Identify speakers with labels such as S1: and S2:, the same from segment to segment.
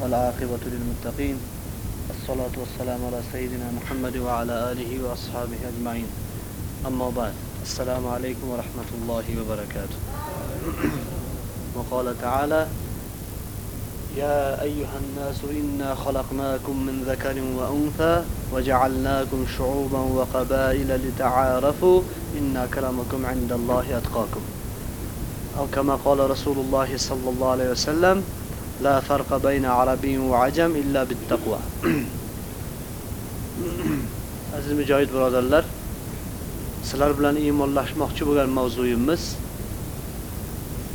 S1: والعاقبة للمتقين. الصلاة والسلام على سيدنا محمد وعلى آله وأصحابه أجمعين. أما بعد السلام عليكم ورحمة الله وبركاته. وقال تعالى يا أيها الناس إنا خلقناكم من ذكر وأنثى وجعلناكم شعوبا وقبائل لتعارفوا إن أكرمكم عند الله أتقاكم. أو كما قال رسول الله صلى الله عليه وسلم لا فرق بين عربي وعجم إلا بالتقوى aziz mujohid birodarlar sizlar bilan iymonlashmoqchi bo'lgan mavzuyimiz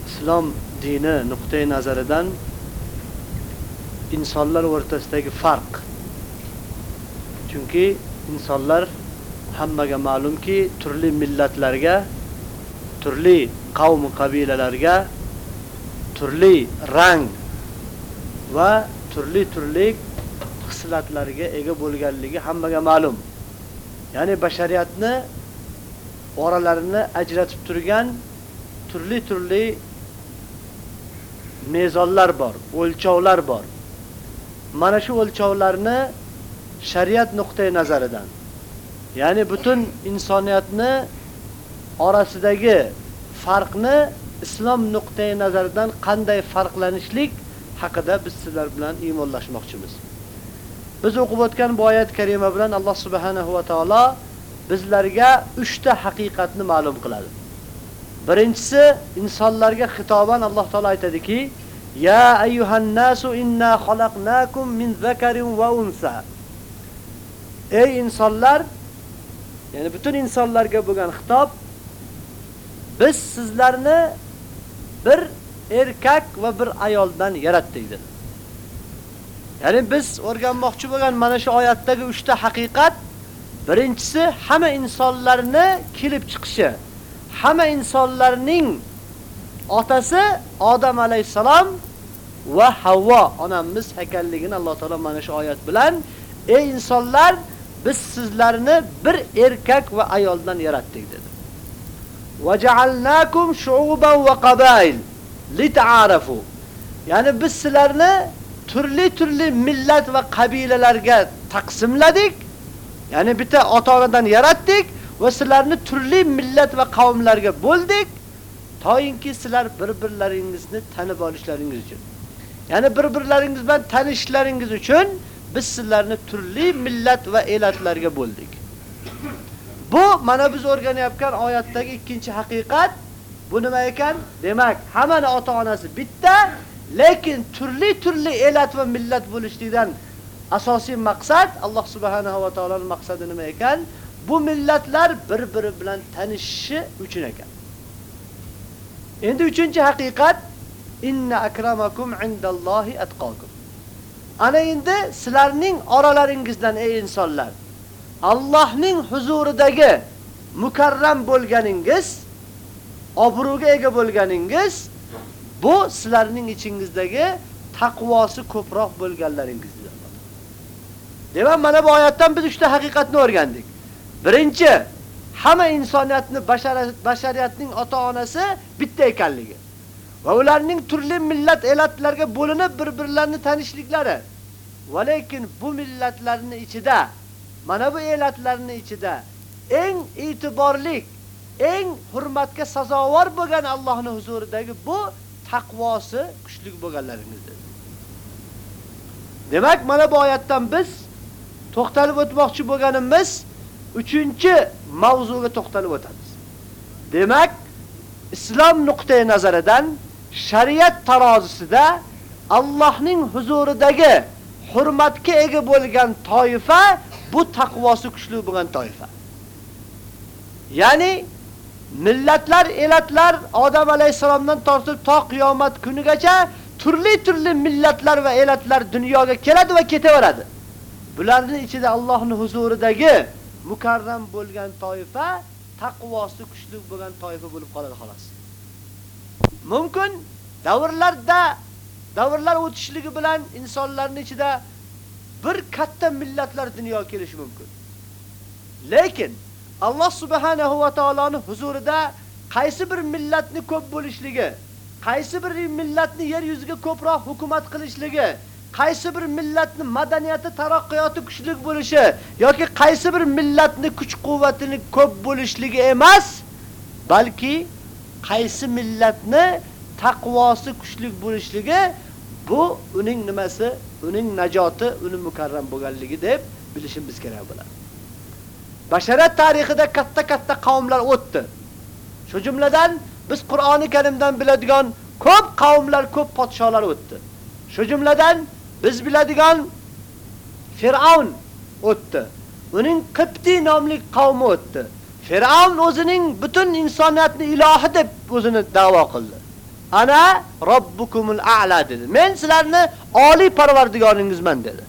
S1: islom dini nuqtai nazaridan insonlar o'rtasidagi farq chunki insonlar hammaga ma'lumki turli millatlarga turli qavm qabilalarga turli rang va turli turli xislatlarga ega bo'lganligi hammaga ma'lum. Ya'ni bashariyatni oralarini ajratib turgan turli turli mezonlar bor, o'lchovlar bor. Mana shu o'lchovlarni shariat nuqtai nazaridan, ya'ni butun insoniyatni orasidagi farqni islom nuqtai nazaridan qanday farqlanishlik haqida biz sizlar bilan iymonlashmoqchimiz. Biz o'qib o'tgan bu oyat karima bilan Alloh subhanahu va taolo bizlarga 3 ta haqiqatni ma'lum qiladi. Birinchisi insonlarga xitoban Alloh taolo aytadiki: "Ya ayyuhan nasu inna xalaqnakum min zakarin va unsa." Ey insonlar, ya'ni butun insonlarga bo'lgan xitob biz sizlarni bir erkak va bir ayoldan yaratdik dedi. Ya'ni biz o'rganmoqchi bo'lgan mana shu oyatdagi 3 ta haqiqat birinchisi hamma insonlarni kelib chiqishi. Hamma insonlarning otasi Odam alayhisalom va Havva onamiz ekanligini Alloh taolam mana shu oyat bilan ey insonlar biz sizlarni bir erkak va ayoldan yaratdik dedi. Va ja'alnakum shu'uban va qabail litaarafu. Ya'ni biz sizlarni turli-turli millat va qabilalarga taqsimladik. Ya'ni bitta ota-onadan yaratdik va sizlarni turli millat va qavmlarga bo'ldik. Toyinki sizlar bir-birlaringizni tanib olishlaringiz uchun. Ya'ni bir-birlaringiz bilan tanishishlaringiz uchun biz sizlarni turli millat va elatlarga bo'ldik. Bu mana biz o'rganayotgan oyatdagi ikkinchi haqiqat Bu nima ekan? Demak, hammani ota-onasi bitta, lekin turli-turli elat va millat bo'lishlikdan asosiy maqsad Alloh subhanahu va taoloning maqsadi nima ekan? Bu millatlar bir-biri bilan tanishishi uchun ekan. Endi uchinchi haqiqat inna akramakum indallohi atqakum. Ana endi sizlarning oralaringizdan ey insonlar Allohning huzuridagi mukarram bo'lganingiz, obro'ga ega bo'lganingiz bu sizlarning ichingizdagi taqvosi ko'proq bo'lganlaringizdir. Demak, mana bu oyatdan biz uchta haqiqatni o'rgandik. Birinchi, hamma insoniyatni bashariyatning ota-onasi bitta ekanligi va ularning turli millat elatlarga bo'linib bir-birlarini tanishliklari. Va lekin bu millatlarning ichida Mana bu elatlarning ichida eng e'tiborli, eng hurmatga sazovor bo'lgan Allohning huzuridagi bu taqvosi kuchli bo'lganlaringizdir. Demak, mana bu oyatdan biz to'xtalib o'tmoqchi bo'lganimiz uchinchi mavzuga to'xtalib o'tamiz. Demak, islom nuqtai nazaridan shariat tarozisida Allohning huzuridagi hurmatga ega bo'lgan toifa bu taqvosi kuchli bo'lgan toifa. Ya'ni millatlar, elatlar Odam alayhisalomdan tortib to qiyomat kunigacha turli-turli millatlar va elatlar dunyoga keladi va ketaveradi. Bularning ichida Allohning huzuridagi mukarram bo'lgan toifa taqvosi kuchli bo'lgan toifa bo'lib qoladi xolos. Mumkin davrlarda davrlar o'tishligi bilan insonlarning ichida bir katta millatlar dunyoga kelishi mumkin. Lekin Alloh subhanahu va taoloning huzurida qaysi bir millatni ko'p bo'lishligi, qaysi bir millatni yer yuziga ko'proq hukumat qilishligi, qaysi bir millatni madaniyati, taraqqiyoti kuchli bo'lishi yoki qaysi bir millatni kuch-quvvatini ko'p bo'lishligi emas, balki qaysi millatni taqvosi kuchli bo'lishligi bu uning nimasi, uning najoti, uni mukarram bo'lganligi deb bilishimiz kerak bo'ladi. Basharat tarixida katta-katta qavmlar o'tdi. Shu jumladan biz Qur'oni Karimdan biladigan ko'p qavmlar, ko'p podsholar o'tdi. Shu jumladan biz biladigan Fir'aun o'tdi. Uning Qibti nomli qavmi o'tdi. Fir'aun o'zining butun insoniyatni ilohi deb o'zini da'vo qildi. Ana robbukumul a'la dedi. Men sizlarni oliy parvardigoringizman dedi.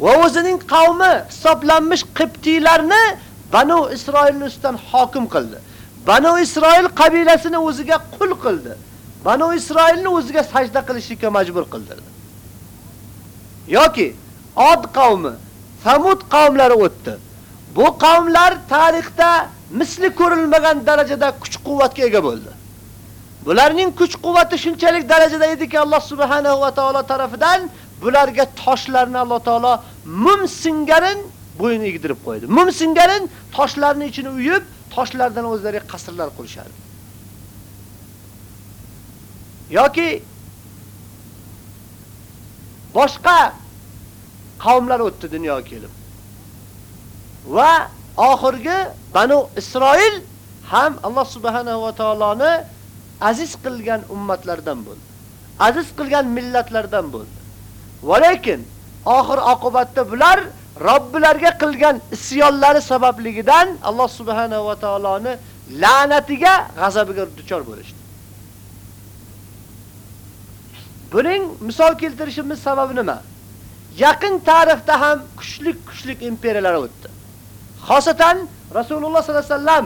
S1: Va o'zining qavmi hisoblanmish Qibtilarni Banu Isroilni ustidan hokim qildi. Banu Isroil qabilasini o'ziga qul qildi. Banu Isroilni o'ziga sajda qilishga majbur qildi. yoki Od qavmi, Samud qavmlari o'tdi. Bu qavmlar tarixda misli ko'rilmagan darajada kuch-quvvatga ega bo'ldi. Bularning kuch-quvvati shunchalik darajada ediki, Alloh subhanahu va taolo tomonidan bularga toshlarni Alloh taolo mum singarin bo'yin egdirib qo'ydi. Mum singarin toshlarni ichini uyib, toshlardan o'zlariga qasrlar qurishadi. yoki boshqa qavmlar o'tdi dunyoga kelib. Va oxirgi Banu Isroil ham Alloh subhanahu va taoloni aziz qilgan ummatlardan bo'ldi. Aziz qilgan millatlardan bo'ldi. Va lekin oxir oqibatda bular Robbilarga qilgan isyonlari sababligidan Alloh subhanahu va taoloni la'natiga, g'azabiga duchor bo'lishdi. Buning misol keltirishimiz sababi nima? Yaqin tarixda ham kuchli-kuchli imperiyalar o'tdi. Xosatan Rasululloh sollallohu alayhi vasallam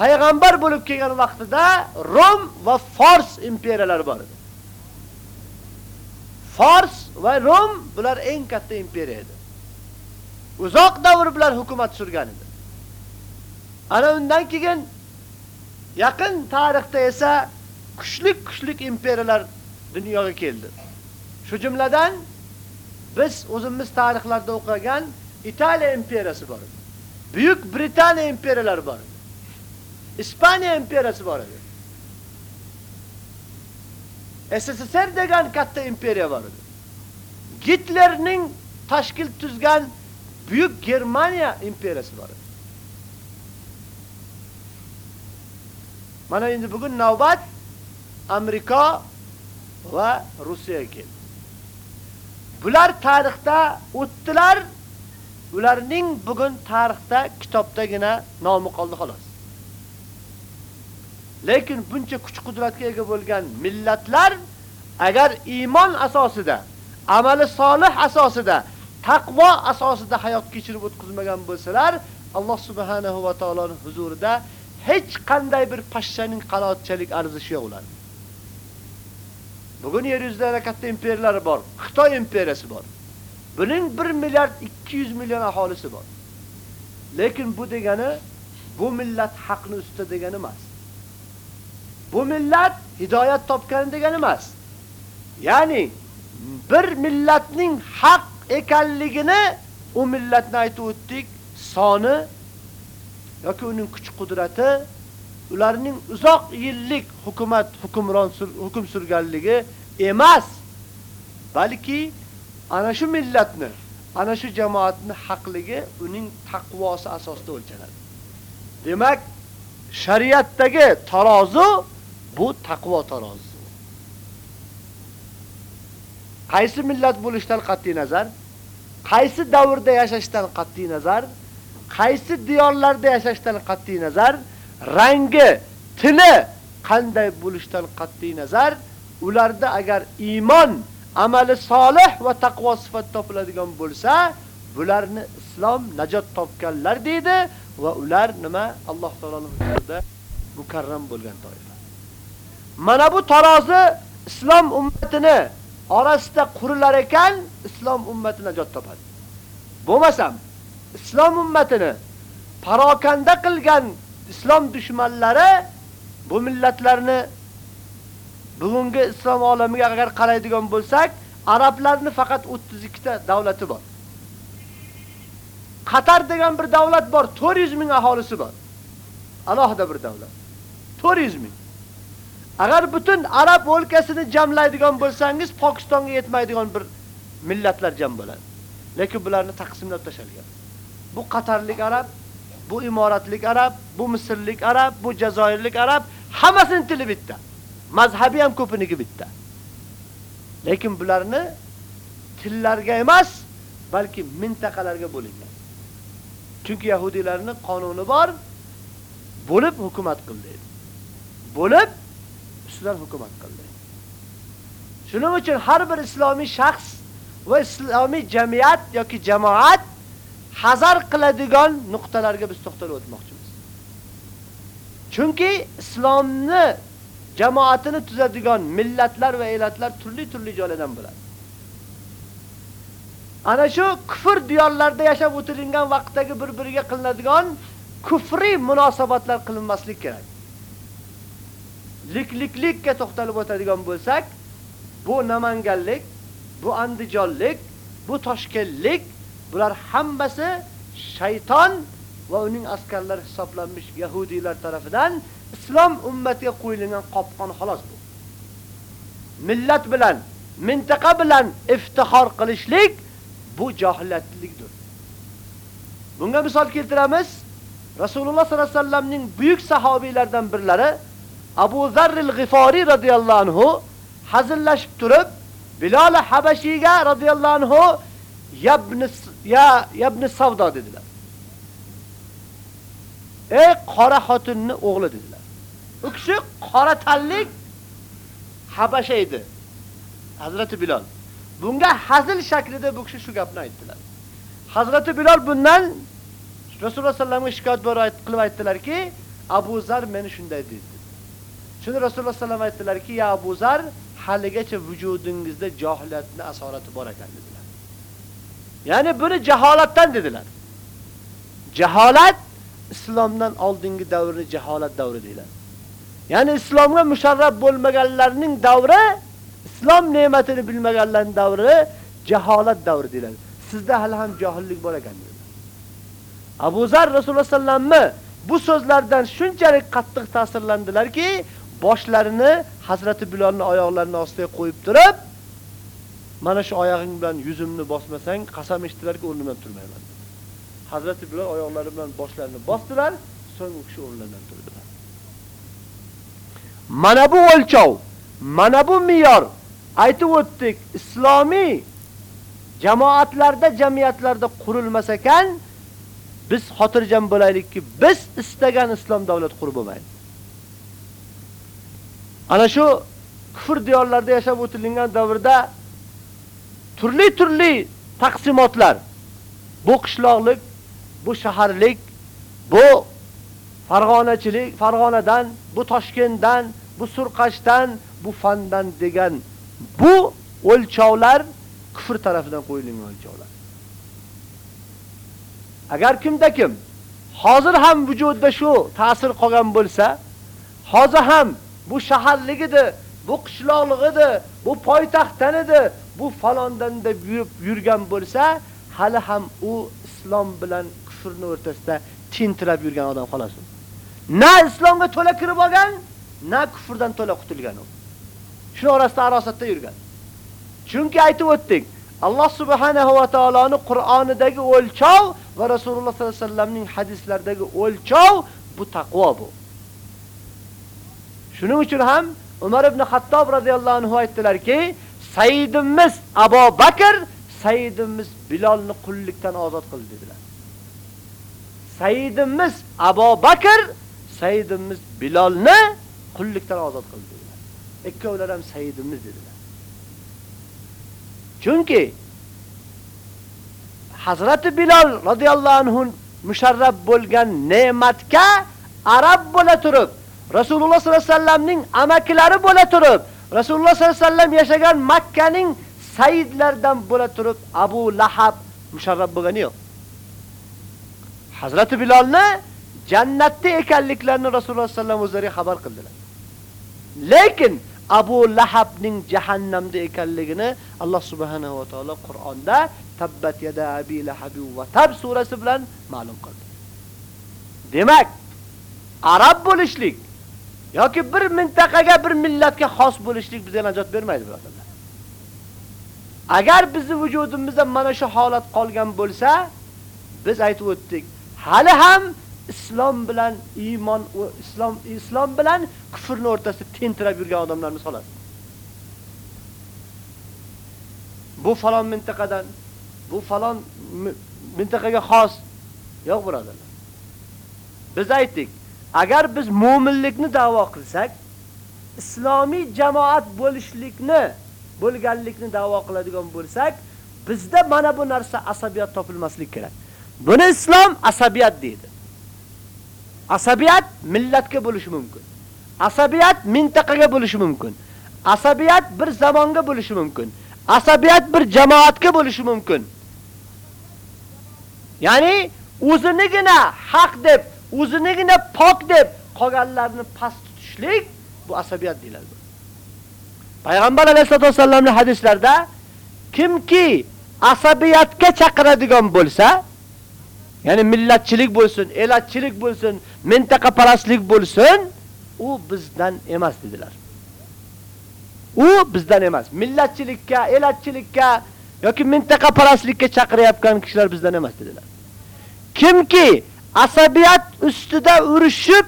S1: payg'ambar bo'lib kelgan vaqtida Rom va Fors imperiyalari bor edi. Fors va Rom bular eng katta imperiya edi. Uzoq davr bilan hukumat surgan edi. Ana undan keyin yaqin tarixda esa kuchli-kuchli imperiyalar dunyoga keldi. Shu jumladan biz o'zimiz tarixlarda o'qigan Italiya imperiyasi bor edi. Buyuk Britaniya imperiyalari bor edi. Ispaniya imperiyasi bor edi. SSSR degan katta imperiya bor edi. Gitlerning tashkil tuzgan Büyük Germaniya imperiyasi bor. Mana endi bugun navbat Amerika va Rossiyaga keldi. Bular tarixda o'tdilar, ularning bugun tarixda kitobdagina nomi qoldi xolos. Lekin buncha kuch-qudratga ega bo'lgan millatlar agar iymon asosida, amali solih asosida, taqvo asosida hayot kechirib o'tkazmagan bo'lsalar, Alloh subhanahu va taoloning huzurida hech qanday bir pashshaning qanoatchilik arzishi yo'q ular. Bugun yer yuzida katta imperiyalar bor. Xitoy imperiyasi bor. Buning 1 milliard 200 million aholisi bor. Lekin bu degani bu millat haqni ustida degani emas. Bu millat hidoyat topgan degani emas. Ya'ni bir millatning haq ekanligini u millatni aytib o'tdik, soni yoki uning kuch-qudrati, ularning uzoq yillik hukumat, hukmron hukm surganligi emas, balki ana shu millatni, ana shu jamoatni haqligi uning taqvosi asosida o'lchanadi. Demak, shariatdagi tarozi bu taqvo tarozi. Qaysi millat bo'lishdan qat'iy nazar, qaysi davrda yashashdan qat'iy nazar, qaysi diyorlarda yashashdan qat'iy nazar, rangi, tili qanday bo'lishdan qat'iy nazar, ularda agar iymon, amali solih va taqvo sifat topiladigan bo'lsa, bularni islom najot topganlar deydi va ular nima? Alloh taoloning huzurida mukarram bo'lgan toifa. Mana bu tarozi islom ummatini orasida qurilar ekan, islom ummati najot topadi. Bo'lmasam, islom ummatini parokanda qilgan islom dushmanlari bu millatlarni bugungi islom olamiga agar qaraydigan bo'lsak, arablarni faqat 32 ta davlati bor. Qatar degan bir davlat bor, 400 ming aholisi bor. Alohida bir davlat. 400 ming. Agar butun arab o'lkasini jamlaydigan bo'lsangiz, Pokistonga yetmaydigan bir millatlar jam bo'ladi. Lekin bularni taqsimlab tashalgan. Bu Qatarlik arab, bu imoratlik arab, bu misrlik arab, bu jazoirlik arab, hammasining tili bitta. Mazhabi ham ko'piniki bitta. Lekin bularni tillarga emas, balki mintaqalarga bo'lingan. Chunki yahudiylarning qonuni bor, bo'lib hukumat qildi. Bo'lib ustidan hukumat qildi. Shuning uchun har bir islomiy shaxs va islomiy jamiyat yoki jamoat hazar qiladigan nuqtalarga biz to'xtalib o'tmoqchimiz. Chunki islomni jamoatini tuzadigan millatlar va elatlar turli-turli joylardan bo'ladi. Ana shu kufr diyorlarda yashab o'tirilgan vaqtdagi bir-biriga qilinadigan kufriy munosabatlar qilinmaslik kerak. Likliklikka to'xtalib o'tadigan bo'lsak, bu Namanganlik, bu Andijonlik, bu Toshkentlik, bular hammasi shayton va uning askarlari hisoblanmish yahudiylar tomonidan islom ummatiga qo'yilgan qopqon xolos bu. Millat bilan, mintaqa bilan iftixor qilishlik bu jahillatlikdir. Bunga misol keltiramiz. Rasululloh sollallohu alayhi vasallamning buyuk sahobiylaridan birlari Abu Zarril G'ifori radhiyallohu anhu hazillashib turib, Bilal Habashiyga radhiyallohu anhu yabni ya yabni savdo dedilar. Ey qora xotinni o'g'li dedilar. U kishi qora tanlik Habasha edi. Hazrati Bilal. Bunga hazil shaklida bu kishi shu gapni aytdilar. Hazrati Bilal bundan Rasululloh sallallohu alayhi vasallamga shikoyat qilib aytdilarki, Abu Zar meni shunday dedi. Shuni Rasululloh sallam aytdilarki, "Ya Abu Zar, haligacha vujudingizda jaholatni asorati bor ekan" dedilar. Ya'ni buni jaholatdan dedilar. Jaholat islomdan oldingi davrni jaholat davri deyiladi. Ya'ni islomga musharraf bo'lmaganlarning davri, islom ne'matini bilmaganlarning davri jaholat davri deyiladi. Sizda hali ham johillik bor ekan dedilar. Abu Zar Rasululloh sallamni bu so'zlardan shunchalik qattiq ta'sirlandilarki, boshlarini Hazrati Bilalning oyoqlarining ostiga qo'yib turib, mana shu oyog'ing bilan yuzimni bosmasang, qasam ichdilarki, o'rnimdan turmayman. Hazrati Bilal oyoqlari bilan boshlarini bosdilar, so'ng u kishi o'rnidan turdilar. Mana bu o'lchov, mana bu me'yor aytib o'tdik, islomiy jamoatlarda, jamiyatlarda qurilmasa ekan, biz xotirjam bo'laylikki, biz istagan islom davlat qurib bo'lmaydi. Ana shu kufr diyorlarda yashab o'tilgan davrda turli-turli taqsimotlar, bu qishloqlik, bu shaharlik, bu Farg'onachilik, Farg'onadan, bu Toshkentdan, bu Surqashdan, bu Fandan degan bu o'lchovlar kufr tarafidan qo'yilgan o'lchovlar. Agar kimda kim hozir ham vujudda shu ta'sir qolgan bo'lsa, hozir ham bu shaharligidi, bu qishloqligidi, bu poytaxtdanidi, bu falondan deb yurib yurgan bo'lsa, hali ham u islom bilan kufrning o'rtasida tintirab yurgan odam xolos. Na islomga to'la kirib olgan, na kufrdan to'la qutulgan u. Shu orasida arosatda yurgan. Chunki aytib o'tdik, Alloh subhanahu va taoloning Qur'onidagi o'lchov va Rasululloh sollallohu alayhi vasallamning hadislaridagi o'lchov bu taqvo bu. Shuning uchun ham Umar ibn Xattob radhiyallohu anhu aytdilarki, Sayyidimiz Abu Bakr Sayyidimiz Bilolni qullikdan ozod qildi dedilar. Sayyidimiz Abu Bakr Sayyidimiz Bilolni qullikdan ozod qildi dedilar. Ikkovlar ham Sayyidimiz dedilar. Chunki Hazrati Bilol radhiyallohu anhu musharrab bo'lgan ne'matga arab bo'la turib, Rasululloh sollallohu alayhi vasallamning amakilari bo'la turib, Rasululloh sollallohu alayhi vasallam yashagan Makkaning sayyidlardan bo'la turib Abu Lahab musharrab bo'lgani yo'q. Hazrati Bilolni jannatda ekanliklarini Rasululloh sallallohu alayhi vasallam xabar qildilar. Lekin Abu Lahabning jahannamda ekanligini Alloh subhanahu va taolo Qur'onda tabbat yada abi lahabi va tab surasi bilan ma'lum qildi. Demak, arab bo'lishlik yoki bir mintaqaga, bir millatga xos bo'lishlik bizga najot bermaydi, birodarlar. Agar bizning vujudimizda mana shu holat qolgan bo'lsa, biz aytib o'tdik, hali ham islom bilan iymon va islom islom bilan kufrning o'rtasida tentirab yurgan odamlarimiz xolos. Bu falon mintaqadan, bu falon mintaqaga xos yo'q birodarlar. Biz aytdik, agar biz mu'minlikni da'vo qilsak, islomiy jamoat bo'lishlikni, bo'lganlikni da'vo qiladigan bo'lsak, bizda mana bu narsa asabiyat topilmaslik kerak. Buni islom asabiyat deydi. Asabiyat millatga bo'lishi mumkin. Asabiyat mintaqaga bo'lishi mumkin. Asabiyat bir zamonga bo'lishi mumkin. Asabiyat bir jamoatga bo'lishi mumkin. Ya'ni o'zinigina haq deb, o'zinigina pok deb qolganlarni past tutishlik bu asabiyat deyiladi. Payg'ambar alayhisolatu vasallamning hadislarida kimki asabiyatga chaqiradigan bo'lsa, ya'ni millatchilik bo'lsin, elatchilik bo'lsin, mintaqa parastlik bo'lsin, u bizdan emas dedilar. U bizdan emas. Millatchilikka, elatchilikka yoki mintaqa parastlikka chaqirayotgan kishilar bizdan emas dedilar. Kimki asabiyat ustida urushib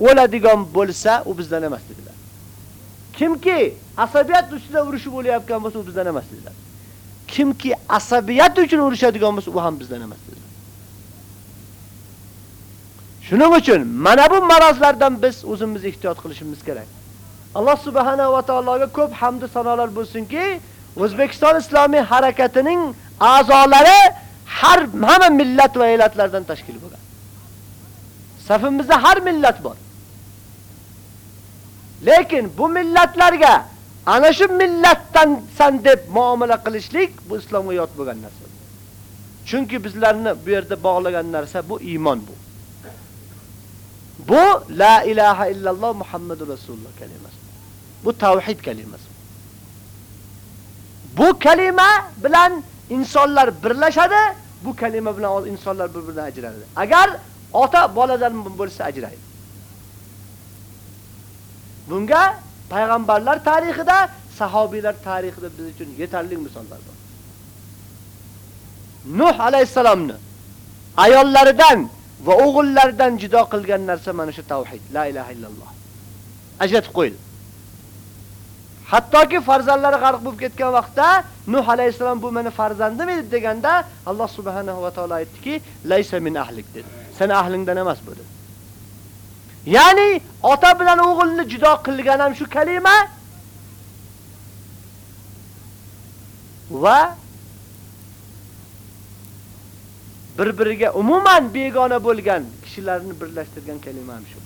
S1: o'ladigan bo'lsa, u bizdan emas dedilar. Kimki asabiyat ustida urushib o'layotgan bo'lsa, u bizdan emas dedilar. Kimki asabiyat uchun urushadigan bo'lsa, u ham bizdan emas dedilar. Shuning uchun mana bu marazlardan biz o'zimiz ehtiyot qilishimiz kerak. Alloh subhanahu va taologa ko'p hamd va sanolar bo'lsinki, O'zbekiston islomiy harakatining a'zolari har hamma millat va elatlardan tashkil bo'lgan. Safimizda har millat bor. Lekin bu millatlarga ana shu millatdan san deb muomala qilishlik bu islomga yot bo'lgan narsa. Chunki bizlarni bu yerda bog'lagan narsa bu iymon bu. Bu la ilaha illalloh Muhammadur Rasululloh kalimasi. Bu tavhid kalimasi. Bu kalima bilan insonlar birlashadi, bu kalima bilan insonlar bir-biridan ajraladi. Agar ota boladan bo'lsa ajraydi. Bunga payg'ambarlar tarixida, sahobiylar tarixida biz uchun yetarli misollar bor. Nuh alayhisalomni ayollaridan va o'g'illaridan jido qilgan narsa mana shu tavhid, la ilaha illalloh. Ajratib qo'ydi. Hattoki farzandlari g'arq bo'lib ketgan vaqtda Nuh alayhisalom bu meni farzandim edi deganda Alloh subhanahu va taolo aytdiki, "Laysa min ahlik" dedi. Sen ahlingdan emas bu dedi. Ya'ni ota bilan o'g'ilni judo qilgan ham shu kalima va bir-biriga umuman begona bo'lgan kishilarni birlashtirgan kalima ham shu.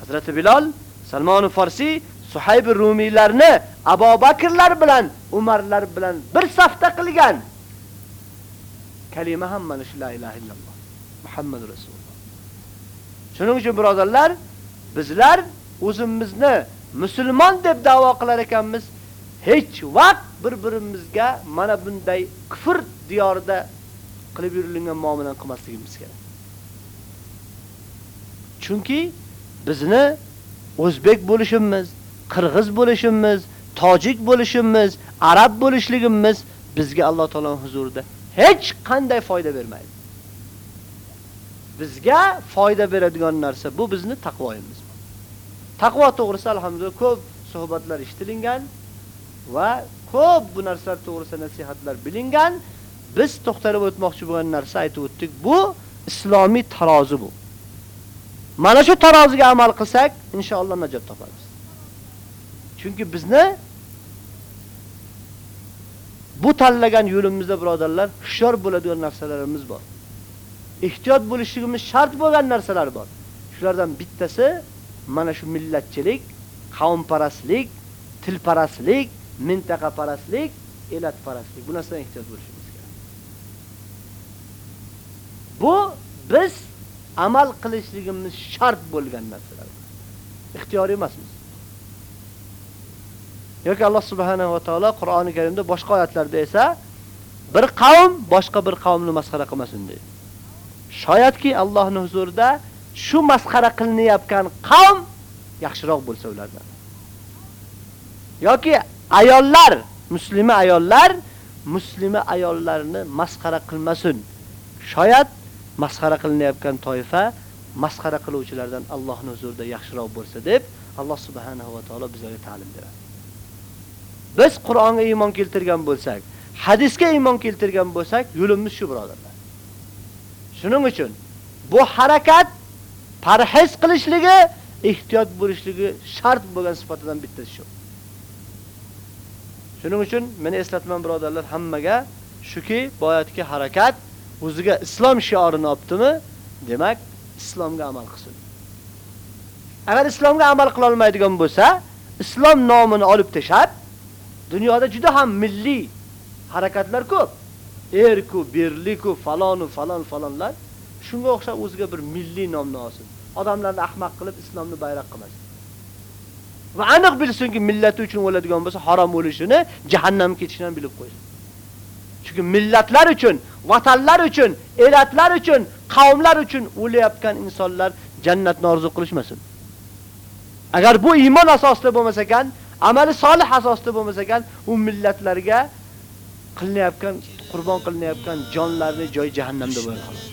S1: Hazrati Bilal, Salmon Farsi, Suhayb Rumiylarni Abu Bakrlar bilan, Umarlar bilan bir safda qilgan kalima ham mana shu la ilaha illalloh Muhammad Rasululloh. Shuning uchun birodarlar, bizlar o'zimizni musulmon deb da'vo qilar ekanmiz, hech vaqt bir-birimizga mana bunday kufr diyorida qilib yurilgan muomalani qilmasligimiz kerak. Chunki bizni o'zbek bo'lishimiz, qirg'iz bo'lishimiz, tojik bo'lishimiz, arab bo'lishligimiz bizga Alloh taoloning huzurida hech qanday foyda bermaydi. Bizga foyda beradigan narsa bu bizni taqvoyimiz. Taqvo to'g'risida alhamdulillah ko'p suhbatlar eshitilgan va ko'p bu narsalar to'g'risida nasihatlar bilingan. Biz to'xtalib o'tmoqchi bo'lgan narsa aytib o'tdik. Bu islomiy tarozi bu. Mana shu taroziga amal qilsak, inshaalloh najot topamiz. Chunki bizni bu tanlagan yo'limizda birodarlar hushyor bo'ladigan narsalarimiz bor. Ehtiyot bo'lishligimiz shart bo'lgan narsalar bor. Shulardan bittasi mana shu millatchilik, qavmparastlik, tilparastlik, mintaqaparastlik, elatparastlik. Bu narsadan ehtiyot bo'lishimiz kerak. Bu biz amal qilishligimiz shart bo'lgan narsalar. Ixtiyoriy emasmiz. Yoki Alloh subhanahu va taolo Qur'oni Karimda boshqa oyatlarda esa bir qavm boshqa bir qavmni masxara qilmasin deydi. Shoyatki Allohning huzurida shu masxara qilinayotgan qavm yaxshiroq bo'lsa ulardan. yoki ayollar, musulmon ayollar musulmon ayollarni masxara qilmasin. Shoyat masxara qilinayotgan toifa masxara qiluvchilardan Allohning huzurida yaxshiroq bo'lsa deb Alloh subhanahu va taolo bizga ta'lim beradi. Biz Qur'onga iymon keltirgan bo'lsak, hadisga iymon keltirgan bo'lsak, yo'limiz shu birodarlar. Shuning uchun bu harakat parhez qilishligi, ehtiyot bo'lishligi shart bo'lgan sifatidan bittasi shu. Shuning uchun meni eslatman birodarlar hammaga shuki, boyatki harakat o'ziga islom shiorini optimi? demak, islomga amal qilsin. Agar islomga amal qila olmaydigan bo'lsa, islom nomini olib tashab, dunyoda juda ham milliy harakatlar ko'p. Erku, birliku, falonu, falon, falonlar shunga o'xshab o'ziga bir milliy nomni olsin. Odamlarni ahmoq qilib islomni bayroq qilmasin. Va aniq bilsinki, millati uchun o'ladigan bo'lsa, harom o'lishini, jahannamga ketishini bilib qo'ysin. Chunki millatlar uchun, vatanlar uchun, elatlar uchun, qavmlar uchun o'layotgan insonlar jannatni orzu qilishmasin. Agar bu iymon asosida bo'lmasa ekan, amali solih asosida bo'lmasa ekan, u millatlarga qilinayotgan, qurbon qilinayotgan jonlarni joy jahannamda bo'ladi xolos.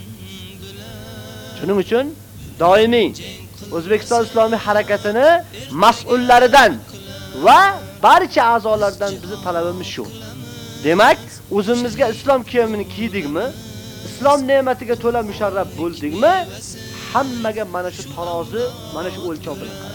S1: Shuning uchun doimiy O'zbekiston islomiy harakatini mas'ullaridan va barcha a'zolaridan bizi talabimiz shu. Demak, o'zimizga islom kiyimini kiydikmi? Islom ne'matiga to'la musharraf bo'ldikmi? Hammaga mana shu tarozi, mana shu o'lchov bilan.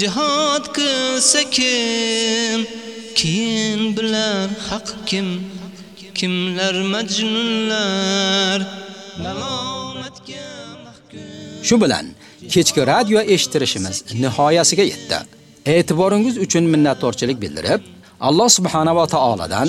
S2: jihad qilsa kim? Keyin bilar haq kim? Kimlar majnunlar? Malomatga mahkum.
S3: Shu bilan kechki radio eshitirishimiz nihoyasiga yetdi. E'tiboringiz uchun minnatdorchilik bildirib, Alloh subhanahu va taoladan